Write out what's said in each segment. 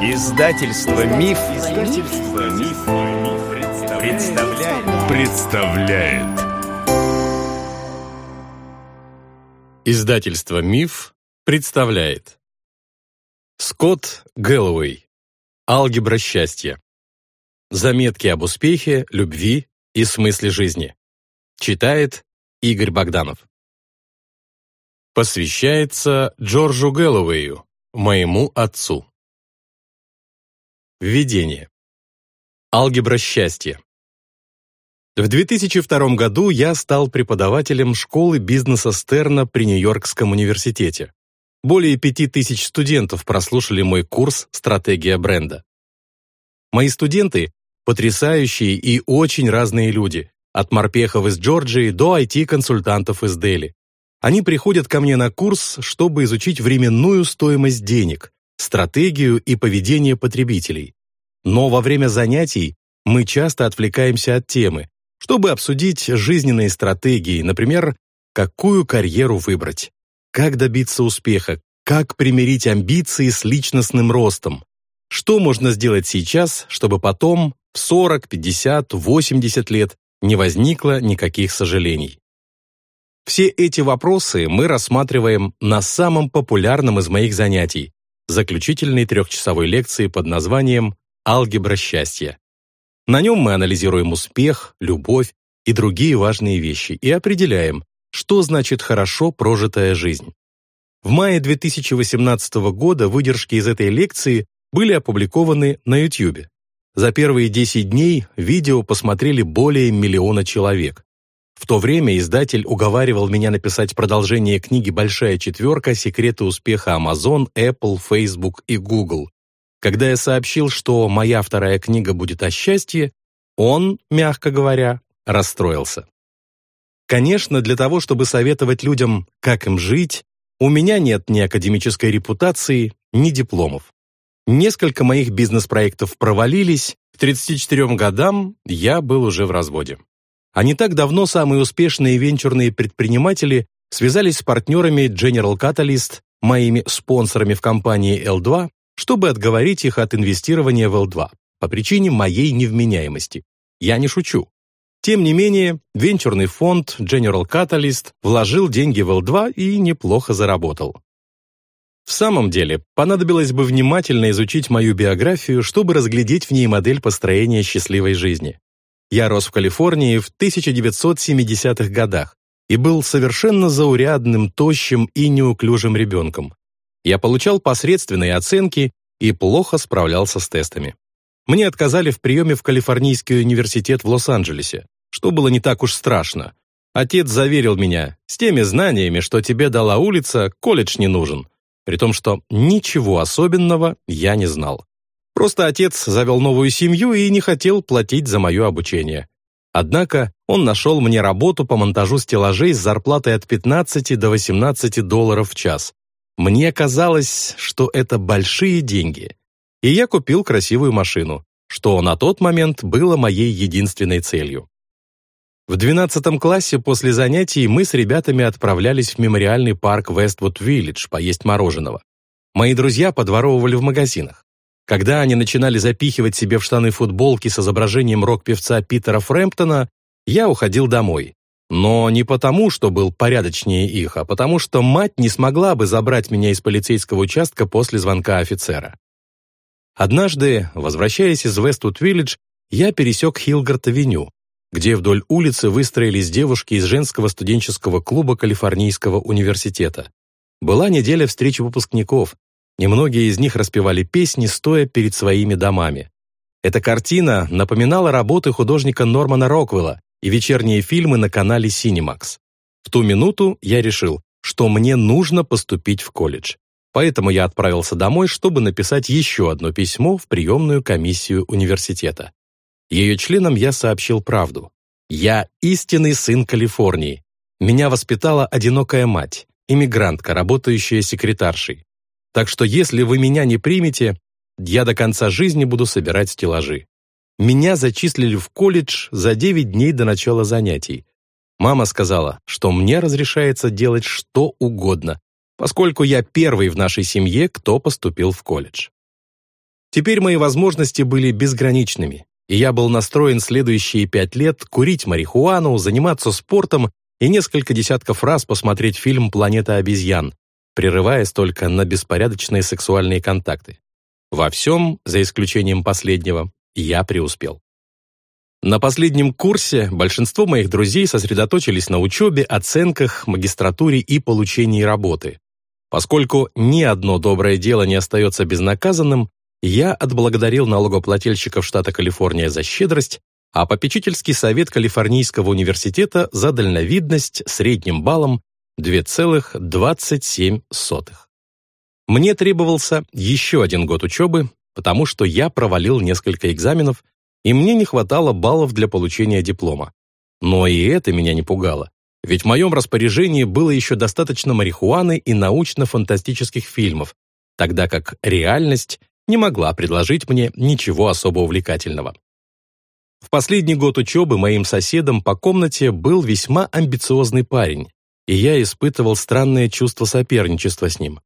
Издательство Миф, Издательство Миф, представляет. представляет. Издательство Миф представляет. Скотт Гэллоуэй. Алгебра счастья. Заметки об успехе, любви и смысле жизни. Читает Игорь Богданов. Посвящается Джорджу Гэллоуэю, моему отцу. Введение. Алгебра счастья. В 2002 году я стал преподавателем школы бизнеса Стерна при Нью-Йоркском университете. Более пяти тысяч студентов прослушали мой курс «Стратегия бренда». Мои студенты – потрясающие и очень разные люди, от морпехов из Джорджии до IT-консультантов из Дели. Они приходят ко мне на курс, чтобы изучить временную стоимость денег, стратегию и поведение потребителей. Но во время занятий мы часто отвлекаемся от темы, чтобы обсудить жизненные стратегии, например, какую карьеру выбрать, как добиться успеха, как примирить амбиции с личностным ростом, что можно сделать сейчас, чтобы потом, в 40, 50, 80 лет, не возникло никаких сожалений. Все эти вопросы мы рассматриваем на самом популярном из моих занятий, заключительной трехчасовой лекции под названием «Алгебра счастья». На нем мы анализируем успех, любовь и другие важные вещи и определяем, что значит хорошо прожитая жизнь. В мае 2018 года выдержки из этой лекции были опубликованы на YouTube. За первые 10 дней видео посмотрели более миллиона человек. В то время издатель уговаривал меня написать продолжение книги «Большая четверка. Секреты успеха Amazon, Apple, Facebook и Google». Когда я сообщил, что моя вторая книга будет о счастье, он, мягко говоря, расстроился. Конечно, для того, чтобы советовать людям, как им жить, у меня нет ни академической репутации, ни дипломов. Несколько моих бизнес-проектов провалились, к 34 годам я был уже в разводе. А не так давно самые успешные венчурные предприниматели связались с партнерами General Catalyst, моими спонсорами в компании L2, чтобы отговорить их от инвестирования в L2 по причине моей невменяемости. Я не шучу. Тем не менее, венчурный фонд General Catalyst вложил деньги в L2 и неплохо заработал. В самом деле, понадобилось бы внимательно изучить мою биографию, чтобы разглядеть в ней модель построения счастливой жизни. Я рос в Калифорнии в 1970-х годах и был совершенно заурядным, тощим и неуклюжим ребенком. Я получал посредственные оценки и плохо справлялся с тестами. Мне отказали в приеме в Калифорнийский университет в Лос-Анджелесе, что было не так уж страшно. Отец заверил меня, с теми знаниями, что тебе дала улица, колледж не нужен, при том, что ничего особенного я не знал. Просто отец завел новую семью и не хотел платить за мое обучение. Однако он нашел мне работу по монтажу стеллажей с зарплатой от 15 до 18 долларов в час. Мне казалось, что это большие деньги. И я купил красивую машину, что на тот момент было моей единственной целью. В 12 классе после занятий мы с ребятами отправлялись в мемориальный парк Вествуд-Виллидж поесть мороженого. Мои друзья подворовывали в магазинах. Когда они начинали запихивать себе в штаны футболки с изображением рок-певца Питера Фрэмптона, я уходил домой. Но не потому, что был порядочнее их, а потому что мать не смогла бы забрать меня из полицейского участка после звонка офицера. Однажды, возвращаясь из Вествуд-Виллидж, я пересек Хилгард-авеню, где вдоль улицы выстроились девушки из женского студенческого клуба Калифорнийского университета. Была неделя встреч выпускников, Немногие из них распевали песни, стоя перед своими домами. Эта картина напоминала работы художника Нормана Роквелла и вечерние фильмы на канале Cinemax. В ту минуту я решил, что мне нужно поступить в колледж. Поэтому я отправился домой, чтобы написать еще одно письмо в приемную комиссию университета. Ее членам я сообщил правду. Я истинный сын Калифорнии. Меня воспитала одинокая мать, иммигрантка, работающая секретаршей. Так что если вы меня не примете, я до конца жизни буду собирать стеллажи. Меня зачислили в колледж за 9 дней до начала занятий. Мама сказала, что мне разрешается делать что угодно, поскольку я первый в нашей семье, кто поступил в колледж. Теперь мои возможности были безграничными, и я был настроен следующие пять лет курить марихуану, заниматься спортом и несколько десятков раз посмотреть фильм «Планета обезьян», прерываясь только на беспорядочные сексуальные контакты. Во всем, за исключением последнего, я преуспел. На последнем курсе большинство моих друзей сосредоточились на учебе, оценках, магистратуре и получении работы. Поскольку ни одно доброе дело не остается безнаказанным, я отблагодарил налогоплательщиков штата Калифорния за щедрость, а попечительский совет Калифорнийского университета за дальновидность средним баллом 2,27. Мне требовался еще один год учебы, потому что я провалил несколько экзаменов, и мне не хватало баллов для получения диплома. Но и это меня не пугало, ведь в моем распоряжении было еще достаточно марихуаны и научно-фантастических фильмов, тогда как реальность не могла предложить мне ничего особо увлекательного. В последний год учебы моим соседом по комнате был весьма амбициозный парень, и я испытывал странное чувство соперничества с ним.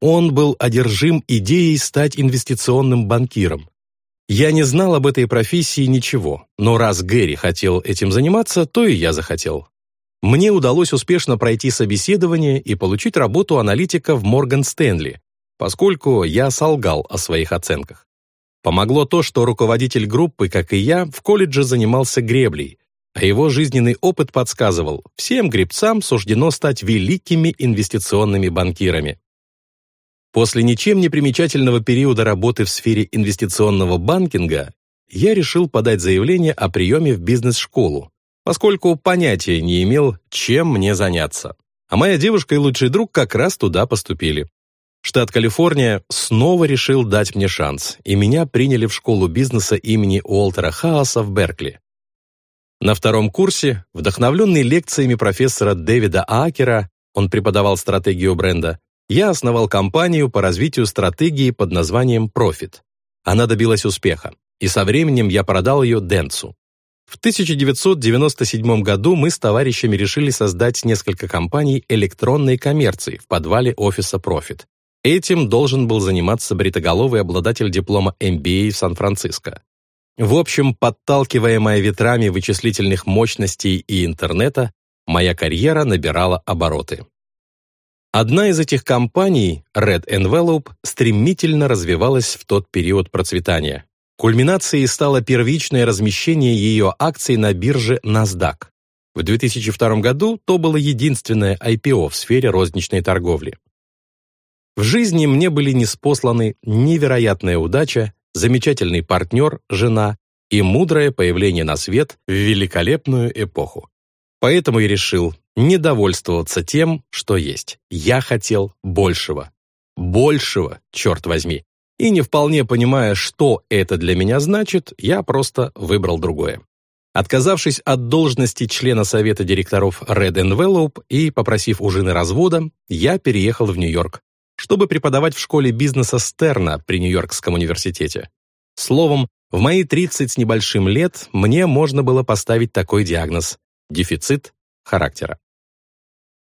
Он был одержим идеей стать инвестиционным банкиром. Я не знал об этой профессии ничего, но раз Гэри хотел этим заниматься, то и я захотел. Мне удалось успешно пройти собеседование и получить работу аналитика в Морган Стэнли, поскольку я солгал о своих оценках. Помогло то, что руководитель группы, как и я, в колледже занимался греблей, а его жизненный опыт подсказывал, всем гребцам суждено стать великими инвестиционными банкирами. После ничем не примечательного периода работы в сфере инвестиционного банкинга я решил подать заявление о приеме в бизнес-школу, поскольку понятия не имел, чем мне заняться. А моя девушка и лучший друг как раз туда поступили. Штат Калифорния снова решил дать мне шанс, и меня приняли в школу бизнеса имени Уолтера Хааса в Беркли. На втором курсе, вдохновленный лекциями профессора Дэвида Акера, он преподавал стратегию бренда, я основал компанию по развитию стратегии под названием Profit. Она добилась успеха, и со временем я продал ее Денцу. В 1997 году мы с товарищами решили создать несколько компаний электронной коммерции в подвале офиса Profit. Этим должен был заниматься бритоголовый обладатель диплома MBA в Сан-Франциско. В общем, подталкиваемая ветрами вычислительных мощностей и интернета, моя карьера набирала обороты. Одна из этих компаний, Red Envelope, стремительно развивалась в тот период процветания. Кульминацией стало первичное размещение ее акций на бирже NASDAQ. В 2002 году то было единственное IPO в сфере розничной торговли. В жизни мне были неспосланы невероятная удача, замечательный партнер, жена и мудрое появление на свет в великолепную эпоху. Поэтому я решил не довольствоваться тем, что есть. Я хотел большего. Большего, черт возьми. И не вполне понимая, что это для меня значит, я просто выбрал другое. Отказавшись от должности члена совета директоров Red Envelope и попросив у жены развода, я переехал в Нью-Йорк, чтобы преподавать в школе бизнеса Стерна при Нью-Йоркском университете. Словом, в мои 30 с небольшим лет мне можно было поставить такой диагноз – дефицит характера.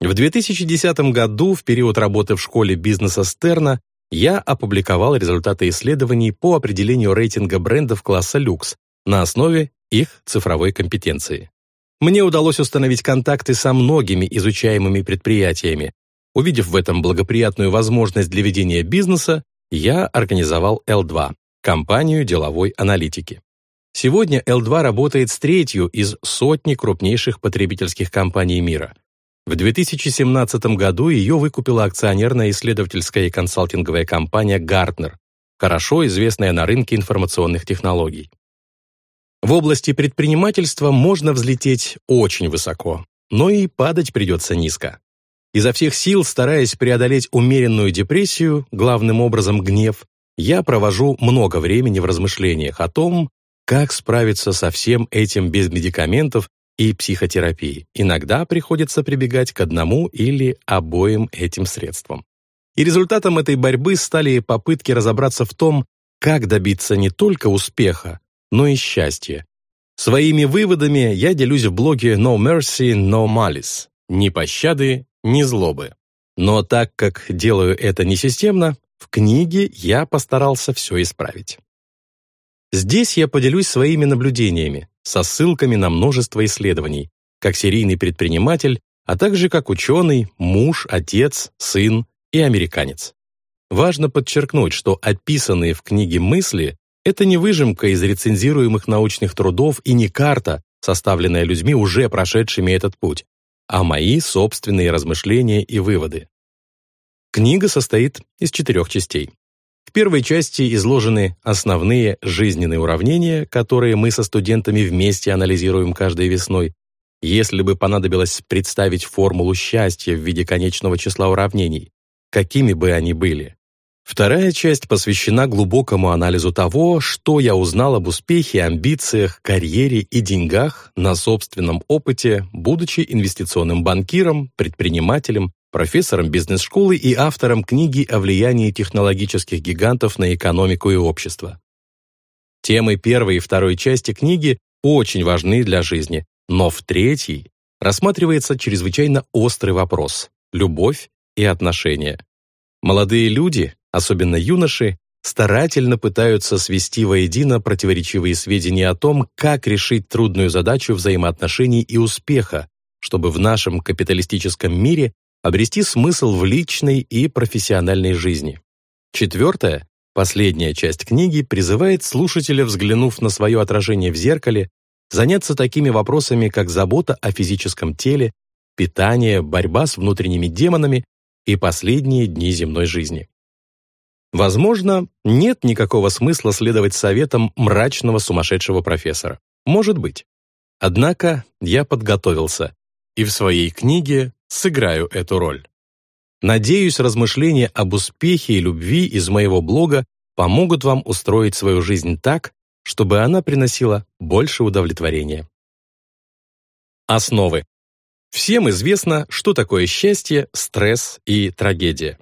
В 2010 году, в период работы в школе бизнеса Стерна, я опубликовал результаты исследований по определению рейтинга брендов класса люкс на основе их цифровой компетенции. Мне удалось установить контакты со многими изучаемыми предприятиями, Увидев в этом благоприятную возможность для ведения бизнеса, я организовал L2 – компанию деловой аналитики. Сегодня L2 работает с третью из сотни крупнейших потребительских компаний мира. В 2017 году ее выкупила акционерная исследовательская и консалтинговая компания Gartner, хорошо известная на рынке информационных технологий. В области предпринимательства можно взлететь очень высоко, но и падать придется низко. Изо всех сил, стараясь преодолеть умеренную депрессию, главным образом гнев, я провожу много времени в размышлениях о том, как справиться со всем этим без медикаментов и психотерапии. Иногда приходится прибегать к одному или обоим этим средствам. И результатом этой борьбы стали попытки разобраться в том, как добиться не только успеха, но и счастья. Своими выводами я делюсь в блоге No Mercy, No Malice. Ни пощады, ни злобы. Но так как делаю это несистемно, в книге я постарался все исправить. Здесь я поделюсь своими наблюдениями, со ссылками на множество исследований, как серийный предприниматель, а также как ученый, муж, отец, сын и американец. Важно подчеркнуть, что описанные в книге мысли – это не выжимка из рецензируемых научных трудов и не карта, составленная людьми, уже прошедшими этот путь, а мои собственные размышления и выводы. Книга состоит из четырех частей. В первой части изложены основные жизненные уравнения, которые мы со студентами вместе анализируем каждой весной. Если бы понадобилось представить формулу счастья в виде конечного числа уравнений, какими бы они были? Вторая часть посвящена глубокому анализу того, что я узнал об успехе, амбициях, карьере и деньгах на собственном опыте, будучи инвестиционным банкиром, предпринимателем, профессором бизнес-школы и автором книги о влиянии технологических гигантов на экономику и общество. Темы первой и второй части книги очень важны для жизни, но в третьей рассматривается чрезвычайно острый вопрос – любовь и отношения. Молодые люди, особенно юноши, старательно пытаются свести воедино противоречивые сведения о том, как решить трудную задачу взаимоотношений и успеха, чтобы в нашем капиталистическом мире обрести смысл в личной и профессиональной жизни. Четвертое, последняя часть книги, призывает слушателя, взглянув на свое отражение в зеркале, заняться такими вопросами, как забота о физическом теле, питание, борьба с внутренними демонами и последние дни земной жизни. Возможно, нет никакого смысла следовать советам мрачного сумасшедшего профессора. Может быть. Однако я подготовился и в своей книге сыграю эту роль. Надеюсь, размышления об успехе и любви из моего блога помогут вам устроить свою жизнь так, чтобы она приносила больше удовлетворения. Основы. Всем известно, что такое счастье, стресс и трагедия.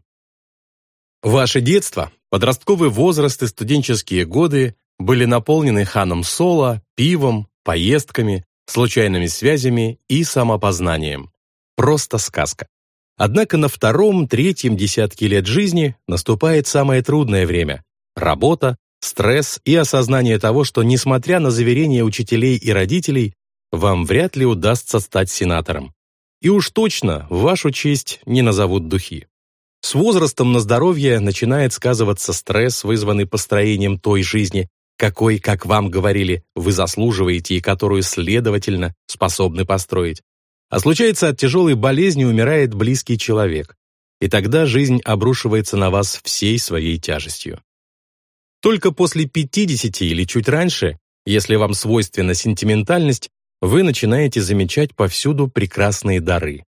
Ваше детство, подростковый возраст и студенческие годы были наполнены ханом соло, пивом, поездками, случайными связями и самопознанием. Просто сказка. Однако на втором, третьем десятке лет жизни наступает самое трудное время – работа, стресс и осознание того, что, несмотря на заверения учителей и родителей, вам вряд ли удастся стать сенатором. И уж точно в вашу честь не назовут духи. С возрастом на здоровье начинает сказываться стресс, вызванный построением той жизни, какой, как вам говорили, вы заслуживаете и которую, следовательно, способны построить. А случается от тяжелой болезни умирает близкий человек, и тогда жизнь обрушивается на вас всей своей тяжестью. Только после 50 или чуть раньше, если вам свойственна сентиментальность, вы начинаете замечать повсюду прекрасные дары.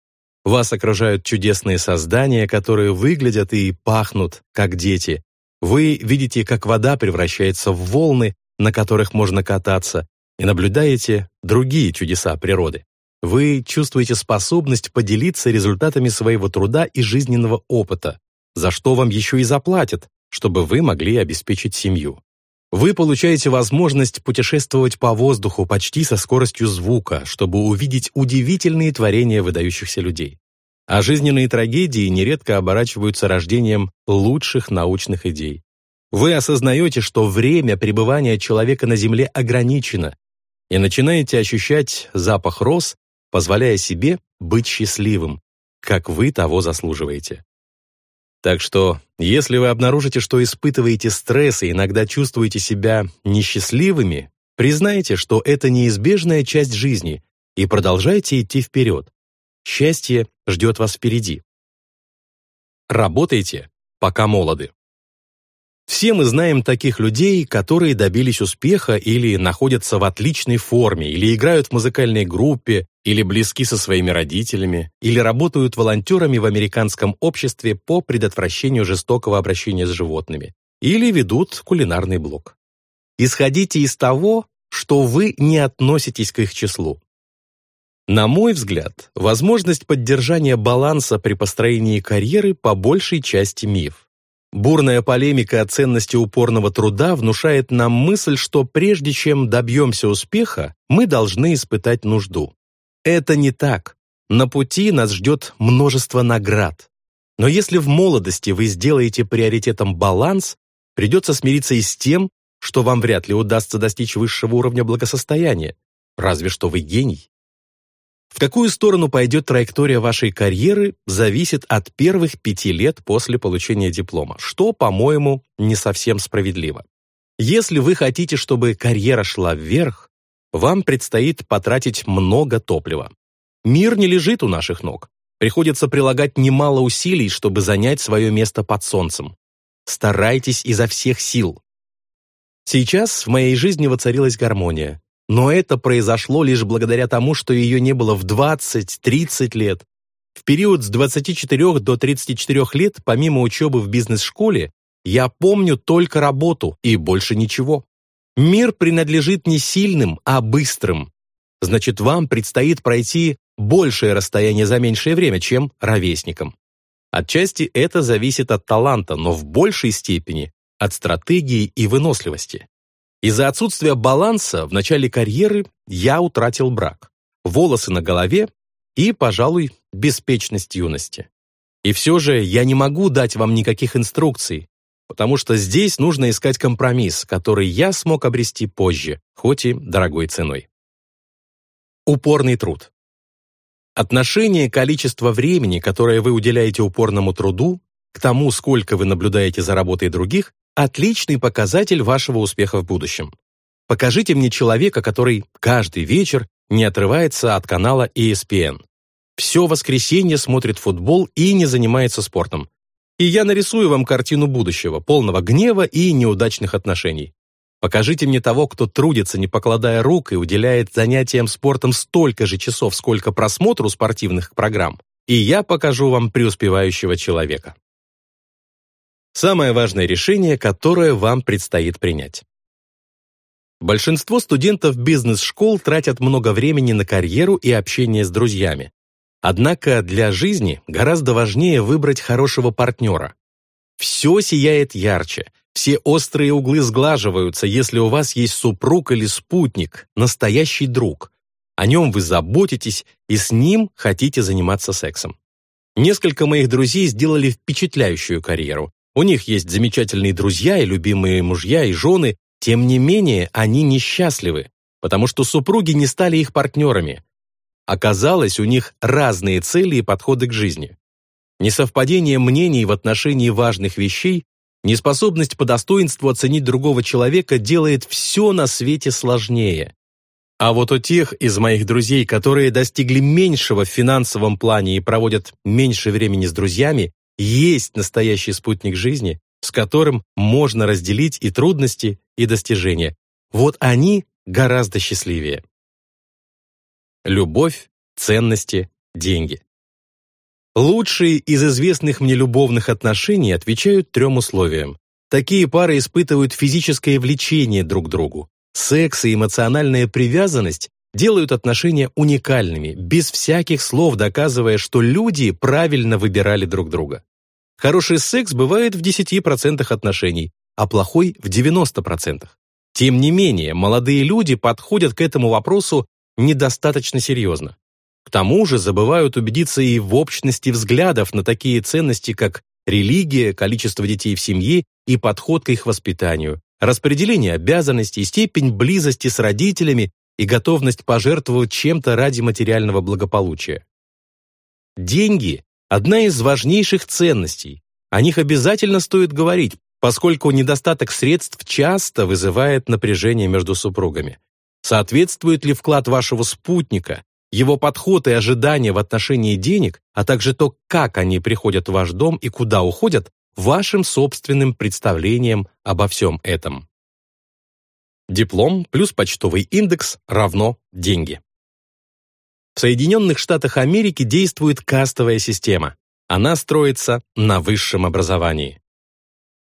Вас окружают чудесные создания, которые выглядят и пахнут, как дети, вы видите, как вода превращается в волны, на которых можно кататься, и наблюдаете другие чудеса природы. Вы чувствуете способность поделиться результатами своего труда и жизненного опыта, за что вам еще и заплатят, чтобы вы могли обеспечить семью. Вы получаете возможность путешествовать по воздуху почти со скоростью звука, чтобы увидеть удивительные творения выдающихся людей. А жизненные трагедии нередко оборачиваются рождением лучших научных идей. Вы осознаете, что время пребывания человека на Земле ограничено, и начинаете ощущать запах роз, позволяя себе быть счастливым, как вы того заслуживаете. Так что, если вы обнаружите, что испытываете стресс и иногда чувствуете себя несчастливыми, признайте, что это неизбежная часть жизни, и продолжайте идти вперед. Счастье ждет вас впереди. Работайте, пока молоды. Все мы знаем таких людей, которые добились успеха или находятся в отличной форме, или играют в музыкальной группе, или близки со своими родителями, или работают волонтерами в американском обществе по предотвращению жестокого обращения с животными, или ведут кулинарный блог. Исходите из того, что вы не относитесь к их числу. На мой взгляд, возможность поддержания баланса при построении карьеры по большей части миф. Бурная полемика о ценности упорного труда внушает нам мысль, что прежде чем добьемся успеха, мы должны испытать нужду. Это не так. На пути нас ждет множество наград. Но если в молодости вы сделаете приоритетом баланс, придется смириться и с тем, что вам вряд ли удастся достичь высшего уровня благосостояния, разве что вы гений. В какую сторону пойдет траектория вашей карьеры, зависит от первых пяти лет после получения диплома, что, по-моему, не совсем справедливо. Если вы хотите, чтобы карьера шла вверх, вам предстоит потратить много топлива. Мир не лежит у наших ног. Приходится прилагать немало усилий, чтобы занять свое место под солнцем. Старайтесь изо всех сил. Сейчас в моей жизни воцарилась гармония. Но это произошло лишь благодаря тому, что ее не было в 20-30 лет. В период с 24 до 34 лет, помимо учебы в бизнес-школе, я помню только работу и больше ничего. Мир принадлежит не сильным, а быстрым. Значит, вам предстоит пройти большее расстояние за меньшее время, чем ровесникам. Отчасти это зависит от таланта, но в большей степени от стратегии и выносливости. Из-за отсутствия баланса в начале карьеры я утратил брак, волосы на голове и, пожалуй, беспечность юности. И все же я не могу дать вам никаких инструкций, потому что здесь нужно искать компромисс, который я смог обрести позже, хоть и дорогой ценой. Упорный труд. Отношение количества времени, которое вы уделяете упорному труду, к тому, сколько вы наблюдаете за работой других, отличный показатель вашего успеха в будущем. Покажите мне человека, который каждый вечер не отрывается от канала ESPN. Все воскресенье смотрит футбол и не занимается спортом. И я нарисую вам картину будущего, полного гнева и неудачных отношений. Покажите мне того, кто трудится, не покладая рук, и уделяет занятиям спортом столько же часов, сколько просмотру спортивных программ, и я покажу вам преуспевающего человека. Самое важное решение, которое вам предстоит принять. Большинство студентов бизнес-школ тратят много времени на карьеру и общение с друзьями. Однако для жизни гораздо важнее выбрать хорошего партнера. Все сияет ярче, все острые углы сглаживаются, если у вас есть супруг или спутник, настоящий друг. О нем вы заботитесь и с ним хотите заниматься сексом. Несколько моих друзей сделали впечатляющую карьеру, у них есть замечательные друзья и любимые мужья и жены, тем не менее они несчастливы, потому что супруги не стали их партнерами. Оказалось, у них разные цели и подходы к жизни. Несовпадение мнений в отношении важных вещей, неспособность по достоинству оценить другого человека делает все на свете сложнее. А вот у тех из моих друзей, которые достигли меньшего в финансовом плане и проводят меньше времени с друзьями, есть настоящий спутник жизни, с которым можно разделить и трудности, и достижения. Вот они гораздо счастливее. Любовь, ценности, деньги. Лучшие из известных мне любовных отношений отвечают трем условиям. Такие пары испытывают физическое влечение друг к другу. Секс и эмоциональная привязанность делают отношения уникальными, без всяких слов доказывая, что люди правильно выбирали друг друга. Хороший секс бывает в 10% отношений, а плохой в 90%. Тем не менее, молодые люди подходят к этому вопросу недостаточно серьезно. К тому же забывают убедиться и в общности взглядов на такие ценности, как религия, количество детей в семье и подход к их воспитанию, распределение обязанностей, степень близости с родителями и готовность пожертвовать чем-то ради материального благополучия. Деньги одна из важнейших ценностей. О них обязательно стоит говорить, поскольку недостаток средств часто вызывает напряжение между супругами. Соответствует ли вклад вашего спутника, его подход и ожидания в отношении денег, а также то, как они приходят в ваш дом и куда уходят, вашим собственным представлением обо всем этом. Диплом плюс почтовый индекс равно деньги. В Соединенных Штатах Америки действует кастовая система. Она строится на высшем образовании.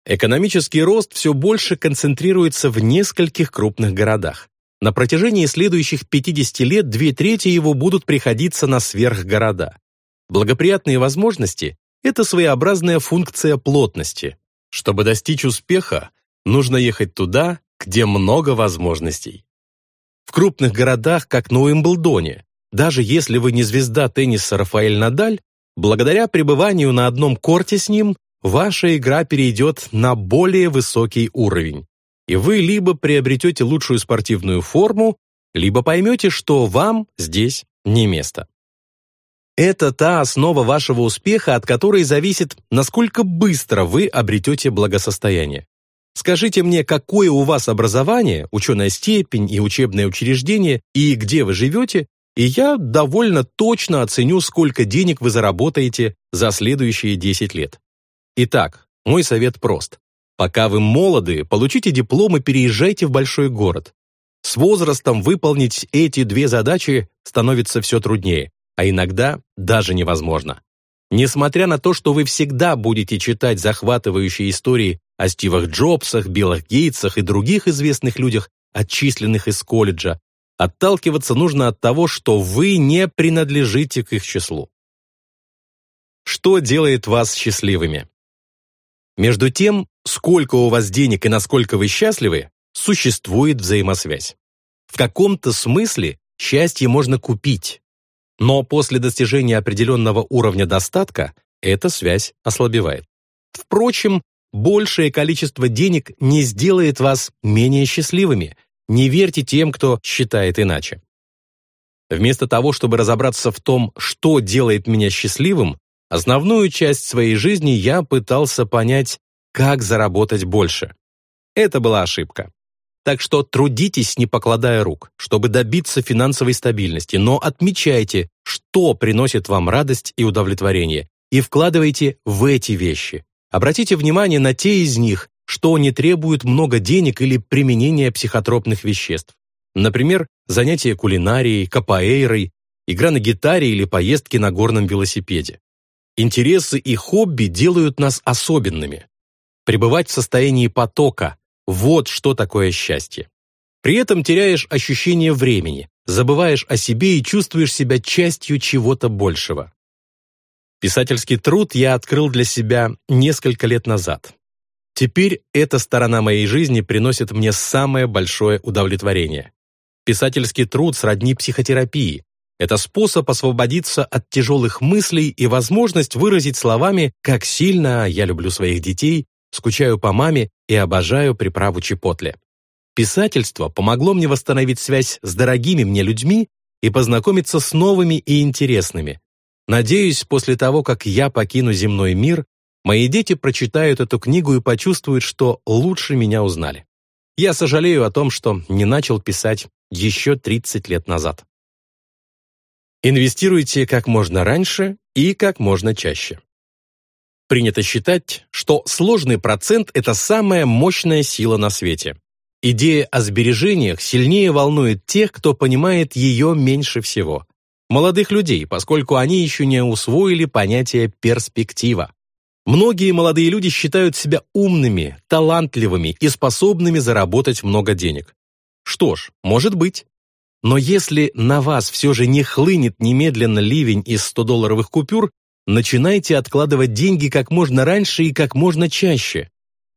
Экономический рост все больше концентрируется в нескольких крупных городах. На протяжении следующих 50 лет две трети его будут приходиться на сверхгорода. Благоприятные возможности – это своеобразная функция плотности. Чтобы достичь успеха, нужно ехать туда, где много возможностей. В крупных городах, как на Уимблдоне, даже если вы не звезда тенниса Рафаэль Надаль, благодаря пребыванию на одном корте с ним, ваша игра перейдет на более высокий уровень. и вы либо приобретете лучшую спортивную форму, либо поймете, что вам здесь не место. Это та основа вашего успеха, от которой зависит, насколько быстро вы обретете благосостояние. Скажите мне, какое у вас образование, ученая степень и учебное учреждение, и где вы живете, и я довольно точно оценю, сколько денег вы заработаете за следующие 10 лет. Итак, мой совет прост. Пока вы молоды, получите диплом и переезжайте в большой город. С возрастом выполнить эти две задачи становится все труднее, а иногда даже невозможно. Несмотря на то, что вы всегда будете читать захватывающие истории о Стивах Джобсах, Биллах Гейтсах и других известных людях, отчисленных из колледжа, отталкиваться нужно от того, что вы не принадлежите к их числу. Что делает вас счастливыми? Между тем, сколько у вас денег и насколько вы счастливы, существует взаимосвязь. В каком-то смысле счастье можно купить, но после достижения определенного уровня достатка эта связь ослабевает. Впрочем, большее количество денег не сделает вас менее счастливыми. Не верьте тем, кто считает иначе. Вместо того, чтобы разобраться в том, что делает меня счастливым, Основную часть своей жизни я пытался понять, как заработать больше. Это была ошибка. Так что трудитесь, не покладая рук, чтобы добиться финансовой стабильности, но отмечайте, что приносит вам радость и удовлетворение, и вкладывайте в эти вещи. Обратите внимание на те из них, что не требуют много денег или применения психотропных веществ. Например, занятия кулинарией, капоэйрой, игра на гитаре или поездки на горном велосипеде. Интересы и хобби делают нас особенными. Пребывать в состоянии потока – вот что такое счастье. При этом теряешь ощущение времени, забываешь о себе и чувствуешь себя частью чего-то большего. Писательский труд я открыл для себя несколько лет назад. Теперь эта сторона моей жизни приносит мне самое большое удовлетворение. Писательский труд сродни психотерапии, это способ освободиться от тяжелых мыслей и возможность выразить словами, как сильно я люблю своих детей, скучаю по маме и обожаю приправу чипотле. Писательство помогло мне восстановить связь с дорогими мне людьми и познакомиться с новыми и интересными. Надеюсь, после того, как я покину земной мир, мои дети прочитают эту книгу и почувствуют, что лучше меня узнали. Я сожалею о том, что не начал писать еще 30 лет назад. Инвестируйте как можно раньше и как можно чаще. Принято считать, что сложный процент – это самая мощная сила на свете. Идея о сбережениях сильнее волнует тех, кто понимает ее меньше всего. Молодых людей, поскольку они еще не усвоили понятие перспектива. Многие молодые люди считают себя умными, талантливыми и способными заработать много денег. Что ж, может быть. Но если на вас все же не хлынет немедленно ливень из 100-долларовых купюр, начинайте откладывать деньги как можно раньше и как можно чаще.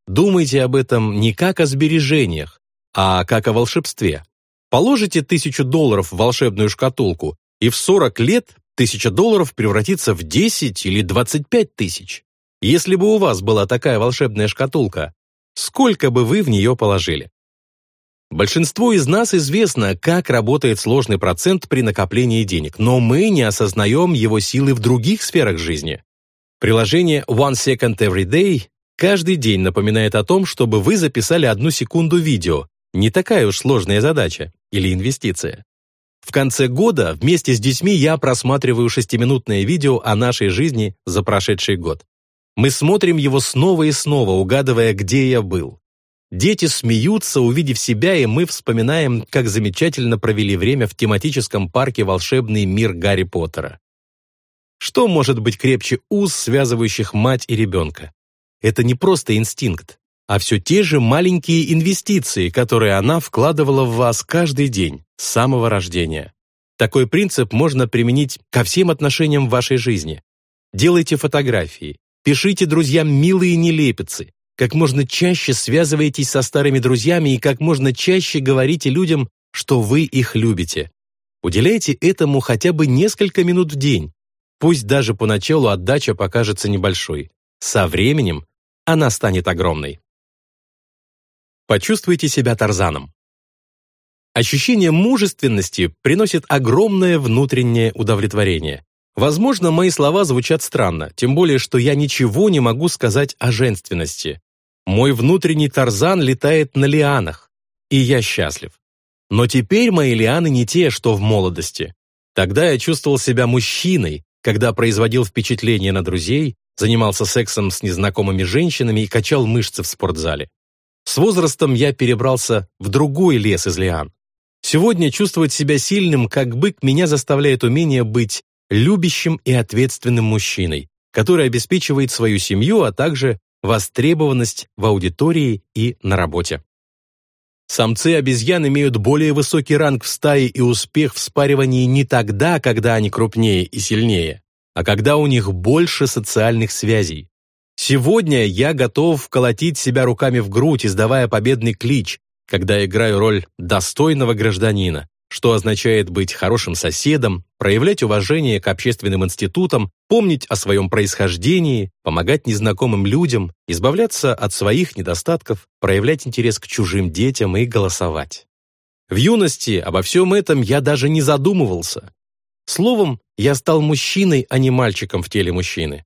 Думайте об этом не как о сбережениях, а как о волшебстве. Положите тысячу долларов в волшебную шкатулку, и в 40 лет тысяча долларов превратится в 10 или 25 тысяч. Если бы у вас была такая волшебная шкатулка, сколько бы вы в нее положили? Большинству из нас известно, как работает сложный процент при накоплении денег, но мы не осознаем его силы в других сферах жизни. Приложение One Second Every Day каждый день напоминает о том, чтобы вы записали одну секунду видео. Не такая уж сложная задача или инвестиция. В конце года вместе с детьми я просматриваю шестиминутное видео о нашей жизни за прошедший год. Мы смотрим его снова и снова, угадывая, где я был. Дети смеются, увидев себя, и мы вспоминаем, как замечательно провели время в тематическом парке «Волшебный мир Гарри Поттера». Что может быть крепче уз, связывающих мать и ребенка? Это не просто инстинкт, а все те же маленькие инвестиции, которые она вкладывала в вас каждый день, с самого рождения. Такой принцип можно применить ко всем отношениям в вашей жизни. Делайте фотографии, пишите друзьям милые нелепицы, как можно чаще связывайтесь со старыми друзьями и как можно чаще говорите людям, что вы их любите. Уделяйте этому хотя бы несколько минут в день. Пусть даже поначалу отдача покажется небольшой. Со временем она станет огромной. Почувствуйте себя Тарзаном. Ощущение мужественности приносит огромное внутреннее удовлетворение. Возможно, мои слова звучат странно, тем более, что я ничего не могу сказать о женственности. Мой внутренний Тарзан летает на лианах, и я счастлив. Но теперь мои лианы не те, что в молодости. Тогда я чувствовал себя мужчиной, когда производил впечатление на друзей, занимался сексом с незнакомыми женщинами и качал мышцы в спортзале. С возрастом я перебрался в другой лес из лиан. Сегодня чувствовать себя сильным, как бык, меня заставляет умение быть любящим и ответственным мужчиной, который обеспечивает свою семью, а также востребованность в аудитории и на работе. Самцы обезьян имеют более высокий ранг в стае и успех в спаривании не тогда, когда они крупнее и сильнее, а когда у них больше социальных связей. Сегодня я готов колотить себя руками в грудь, издавая победный клич, когда играю роль достойного гражданина, что означает быть хорошим соседом, проявлять уважение к общественным институтам, помнить о своем происхождении, помогать незнакомым людям, избавляться от своих недостатков, проявлять интерес к чужим детям и голосовать. В юности обо всем этом я даже не задумывался. Словом, я стал мужчиной, а не мальчиком в теле мужчины.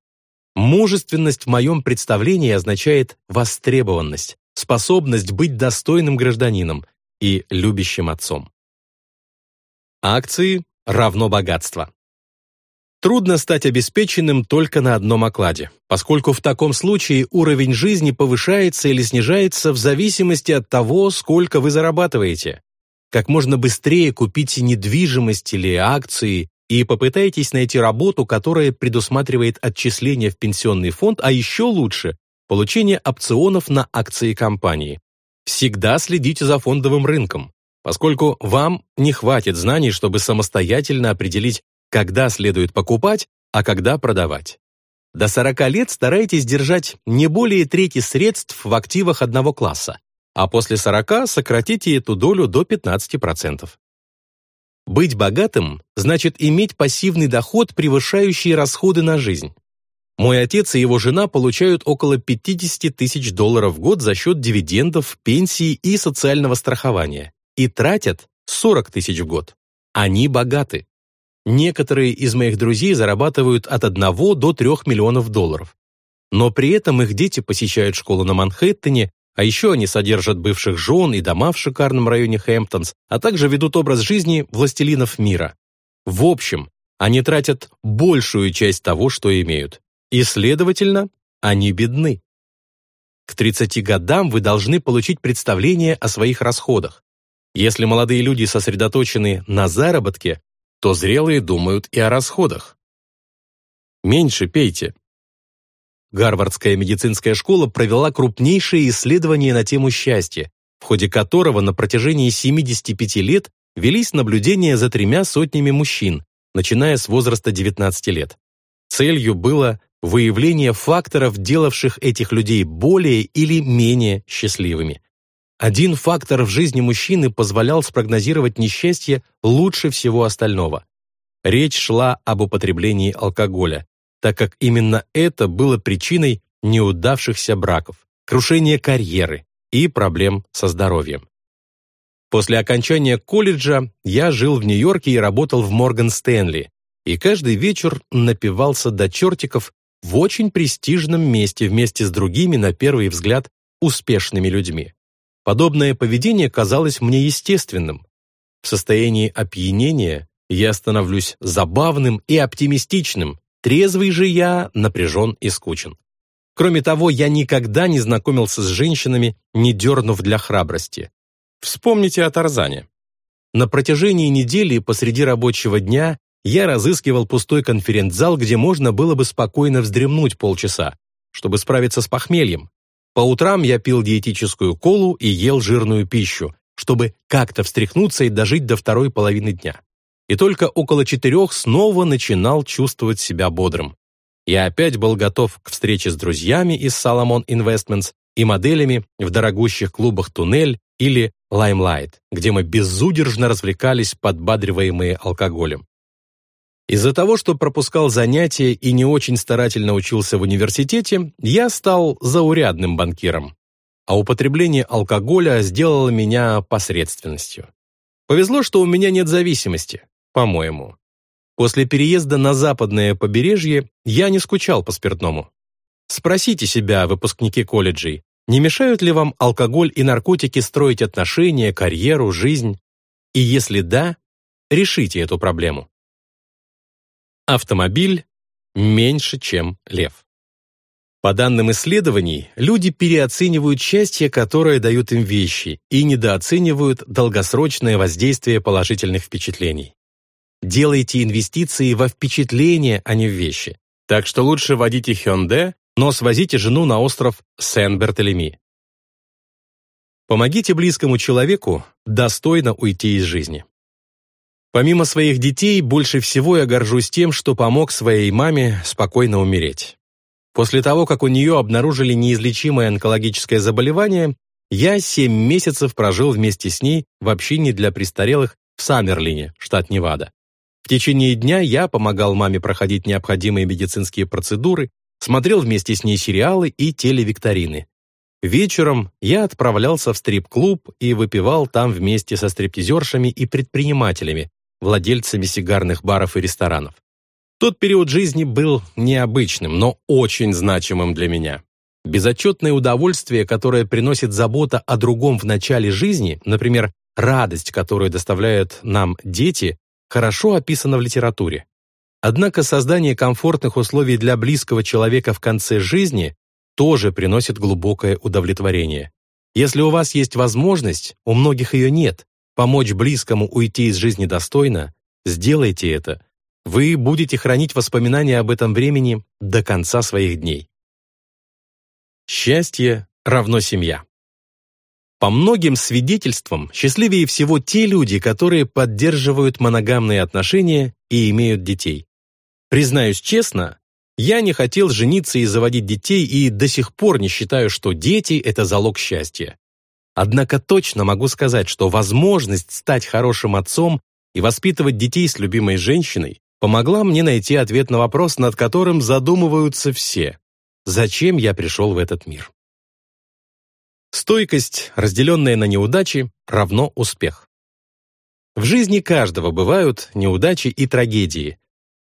Мужественность в моем представлении означает востребованность, способность быть достойным гражданином и любящим отцом. Акции равно богатство. Трудно стать обеспеченным только на одном окладе, поскольку в таком случае уровень жизни повышается или снижается в зависимости от того, сколько вы зарабатываете. Как можно быстрее купите недвижимость или акции и попытайтесь найти работу, которая предусматривает отчисление в пенсионный фонд, а еще лучше – получение опционов на акции компании. Всегда следите за фондовым рынком поскольку вам не хватит знаний, чтобы самостоятельно определить, когда следует покупать, а когда продавать. До 40 лет старайтесь держать не более трети средств в активах одного класса, а после 40 сократите эту долю до 15%. Быть богатым значит иметь пассивный доход, превышающий расходы на жизнь. Мой отец и его жена получают около 50 тысяч долларов в год за счет дивидендов, пенсии и социального страхования и тратят 40 тысяч в год. Они богаты. Некоторые из моих друзей зарабатывают от 1 до 3 миллионов долларов. Но при этом их дети посещают школу на Манхэттене, а еще они содержат бывших жен и дома в шикарном районе Хэмптонс, а также ведут образ жизни властелинов мира. В общем, они тратят большую часть того, что имеют. И, следовательно, они бедны. К 30 годам вы должны получить представление о своих расходах. Если молодые люди сосредоточены на заработке, то зрелые думают и о расходах. Меньше пейте. Гарвардская медицинская школа провела крупнейшее исследование на тему счастья, в ходе которого на протяжении 75 лет велись наблюдения за тремя сотнями мужчин, начиная с возраста 19 лет. Целью было выявление факторов, делавших этих людей более или менее счастливыми. Один фактор в жизни мужчины позволял спрогнозировать несчастье лучше всего остального. Речь шла об употреблении алкоголя, так как именно это было причиной неудавшихся браков, крушения карьеры и проблем со здоровьем. После окончания колледжа я жил в Нью-Йорке и работал в Морган Стэнли, и каждый вечер напивался до чертиков в очень престижном месте вместе с другими, на первый взгляд, успешными людьми. Подобное поведение казалось мне естественным. В состоянии опьянения я становлюсь забавным и оптимистичным, трезвый же я напряжен и скучен. Кроме того, я никогда не знакомился с женщинами, не дернув для храбрости. Вспомните о Тарзане. На протяжении недели посреди рабочего дня я разыскивал пустой конференц-зал, где можно было бы спокойно вздремнуть полчаса, чтобы справиться с похмельем, по утрам я пил диетическую колу и ел жирную пищу, чтобы как-то встряхнуться и дожить до второй половины дня. И только около четырех снова начинал чувствовать себя бодрым. Я опять был готов к встрече с друзьями из Salomon Investments и моделями в дорогущих клубах «Туннель» или «Лаймлайт», где мы безудержно развлекались, подбадриваемые алкоголем. Из-за того, что пропускал занятия и не очень старательно учился в университете, я стал заурядным банкиром. а употребление алкоголя сделало меня посредственностью. Повезло, что у меня нет зависимости, по-моему. После переезда на западное побережье я не скучал по спиртному. Спросите себя, выпускники колледжей, не мешают ли вам алкоголь и наркотики строить отношения, карьеру, жизнь? И если да, решите эту проблему. Автомобиль меньше, чем лев. По данным исследований, люди переоценивают счастье, которое дают им вещи, и недооценивают долгосрочное воздействие положительных впечатлений. Делайте инвестиции во впечатления, а не в вещи. Так что лучше водите Hyundai, но свозите жену на остров Сен-Бертелеми. Помогите близкому человеку достойно уйти из жизни. Помимо своих детей, больше всего я горжусь тем, что помог своей маме спокойно умереть. После того, как у нее обнаружили неизлечимое онкологическое заболевание, я семь месяцев прожил вместе с ней в общине для престарелых в Саммерлине, штат Невада. В течение дня я помогал маме проходить необходимые медицинские процедуры, смотрел вместе с ней сериалы и телевикторины. Вечером я отправлялся в стрип-клуб и выпивал там вместе со стриптизершами и предпринимателями, владельцами сигарных баров и ресторанов. Тот период жизни был необычным, но очень значимым для меня. Безотчетное удовольствие, которое приносит забота о другом в начале жизни, например, радость, которую доставляют нам дети, хорошо описано в литературе. Однако создание комфортных условий для близкого человека в конце жизни тоже приносит глубокое удовлетворение. Если у вас есть возможность, у многих ее нет, помочь близкому уйти из жизни достойно, сделайте это – вы будете хранить воспоминания об этом времени до конца своих дней. Счастье равно семья. По многим свидетельствам, счастливее всего те люди, которые поддерживают моногамные отношения и имеют детей. Признаюсь честно, я не хотел жениться и заводить детей и до сих пор не считаю, что дети – это залог счастья. Однако точно могу сказать, что возможность стать хорошим отцом и воспитывать детей с любимой женщиной помогла мне найти ответ на вопрос, над которым задумываются все. Зачем я пришел в этот мир? Стойкость, разделенная на неудачи, равно успех. В жизни каждого бывают неудачи и трагедии.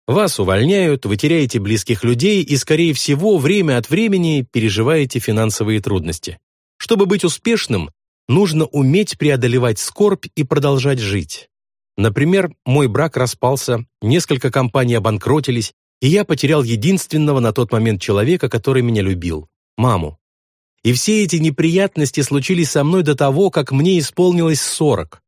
Вас увольняют, вы теряете близких людей и, скорее всего, время от времени переживаете финансовые трудности. Чтобы быть успешным, нужно уметь преодолевать скорбь и продолжать жить. Например, мой брак распался, несколько компаний обанкротились, и я потерял единственного на тот момент человека, который меня любил – маму. И все эти неприятности случились со мной до того, как мне исполнилось 40.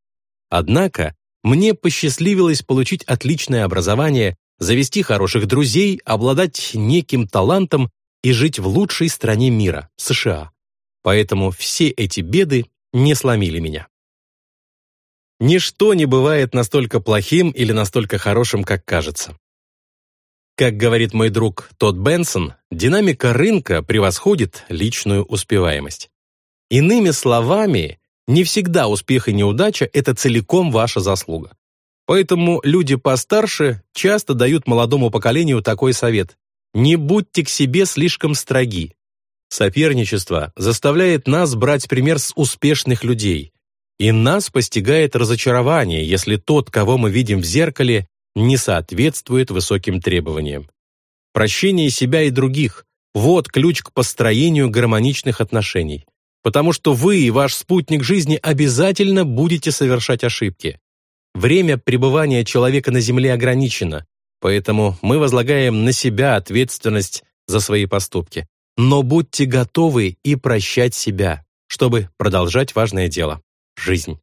Однако мне посчастливилось получить отличное образование, завести хороших друзей, обладать неким талантом и жить в лучшей стране мира – США. Поэтому все эти беды не сломили меня. Ничто не бывает настолько плохим или настолько хорошим, как кажется. Как говорит мой друг Тодд Бенсон, динамика рынка превосходит личную успеваемость. Иными словами, не всегда успех и неудача – это целиком ваша заслуга. Поэтому люди постарше часто дают молодому поколению такой совет – не будьте к себе слишком строги. Соперничество заставляет нас брать пример с успешных людей, и нас постигает разочарование, если тот, кого мы видим в зеркале, не соответствует высоким требованиям. Прощение себя и других – вот ключ к построению гармоничных отношений. Потому что вы и ваш спутник жизни обязательно будете совершать ошибки. Время пребывания человека на Земле ограничено, поэтому мы возлагаем на себя ответственность за свои поступки. Но будьте готовы и прощать себя, чтобы продолжать важное дело жизнь.